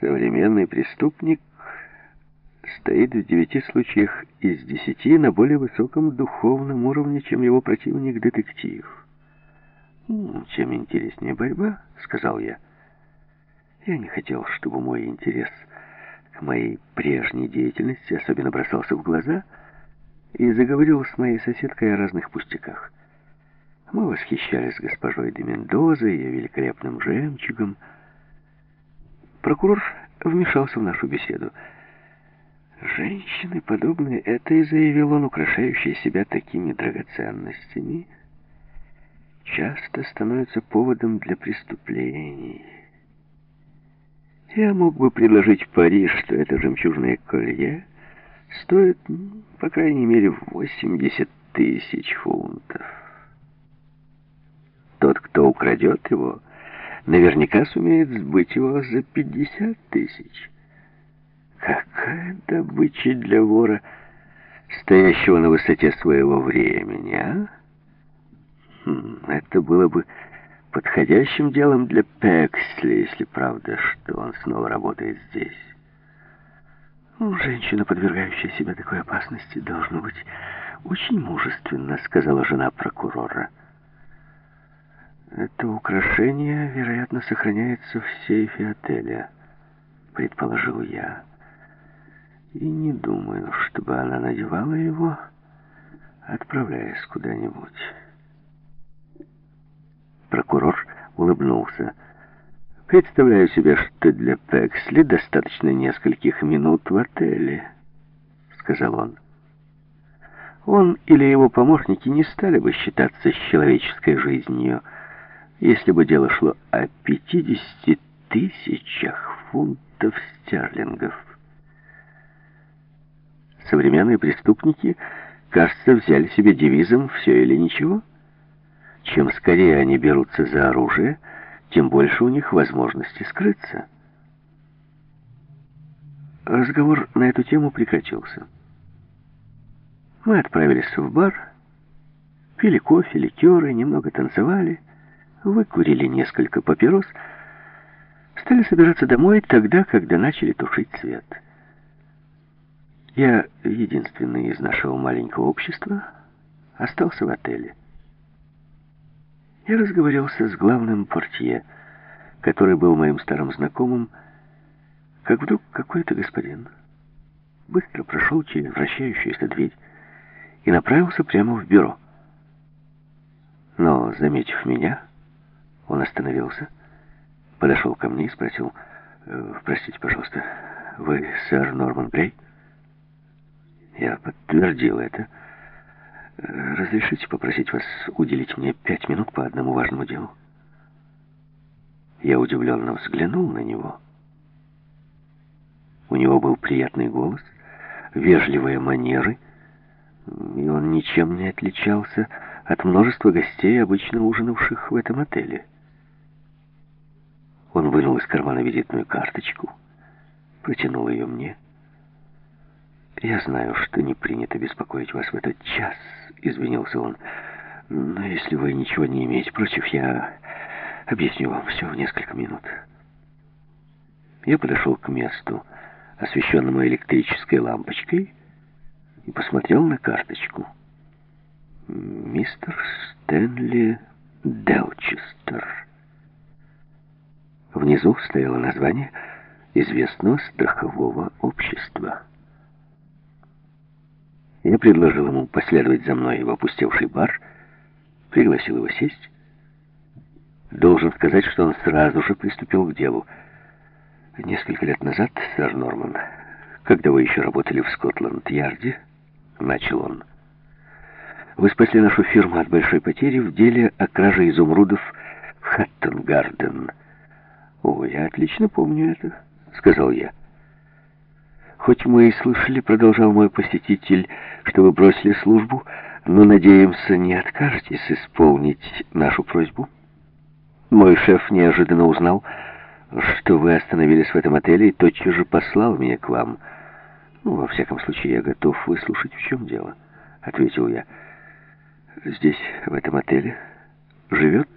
Современный преступник стоит в девяти случаях из десяти на более высоком духовном уровне, чем его противник-детектив. «Чем интереснее борьба», — сказал я. Я не хотел, чтобы мой интерес к моей прежней деятельности особенно бросался в глаза и заговорил с моей соседкой о разных пустяках. Мы восхищались госпожой де Мендоза, ее великолепным жемчугом. Прокурор вмешался в нашу беседу. Женщины, подобные этой, заявил он, украшающие себя такими драгоценностями, часто становятся поводом для преступлений. Я мог бы предложить пари, что это жемчужное колье стоит, по крайней мере, 80 тысяч фунтов. Тот, кто украдет его, наверняка сумеет сбыть его за 50 тысяч. Какая добыча для вора, стоящего на высоте своего времени, а? Хм, это было бы подходящим делом для Пексли, если правда, что он снова работает здесь. Ну, женщина, подвергающая себя такой опасности, должно быть очень мужественно, сказала жена прокурора. Это украшение, вероятно, сохраняется в сейфе отеля, предположил я. И не думаю, чтобы она надевала его, отправляясь куда-нибудь. Прокурор улыбнулся. «Представляю себе, что для Пексли достаточно нескольких минут в отеле», — сказал он. Он или его помощники не стали бы считаться с человеческой жизнью, — если бы дело шло о 50 тысячах фунтов стерлингов. Современные преступники, кажется, взяли себе девизом «все или ничего». Чем скорее они берутся за оружие, тем больше у них возможности скрыться. Разговор на эту тему прекратился. Мы отправились в бар, пили кофе, ликеры, немного танцевали, выкурили несколько папирос, стали собираться домой тогда, когда начали тушить свет. Я, единственный из нашего маленького общества, остался в отеле. Я разговорился с главным портье, который был моим старым знакомым, как вдруг какой-то господин быстро прошел через вращающуюся дверь и направился прямо в бюро. Но, заметив меня, он остановился, подошел ко мне и спросил, «Э, «Простите, пожалуйста, вы сэр Норман Грей?» Я подтвердил это. «Э, «Разрешите попросить вас уделить мне пять минут по одному важному делу?» Я удивленно взглянул на него. У него был приятный голос, вежливые манеры, и он ничем не отличался от множества гостей, обычно ужинавших в этом отеле. Он вынул из кармана визитную карточку, протянул ее мне. «Я знаю, что не принято беспокоить вас в этот час», — извинился он. «Но если вы ничего не имеете против, я объясню вам все в несколько минут». Я подошел к месту, освещенному электрической лампочкой, и посмотрел на карточку. «Мистер Стэнли Делчестер». Внизу стояло название известного страхового общества. Я предложил ему последовать за мной в опустевший бар, пригласил его сесть. Должен сказать, что он сразу же приступил к делу. Несколько лет назад, сэр Норман, когда вы еще работали в Скотланд-Ярде, начал он, вы спасли нашу фирму от большой потери в деле о краже изумрудов в Хаттон-Гарден. «О, я отлично помню это», — сказал я. «Хоть мы и слышали, — продолжал мой посетитель, — что вы бросили службу, но, надеемся, не откажетесь исполнить нашу просьбу. Мой шеф неожиданно узнал, что вы остановились в этом отеле и тотчас же послал меня к вам. Ну, во всяком случае, я готов выслушать, в чем дело», — ответил я. «Здесь, в этом отеле, живет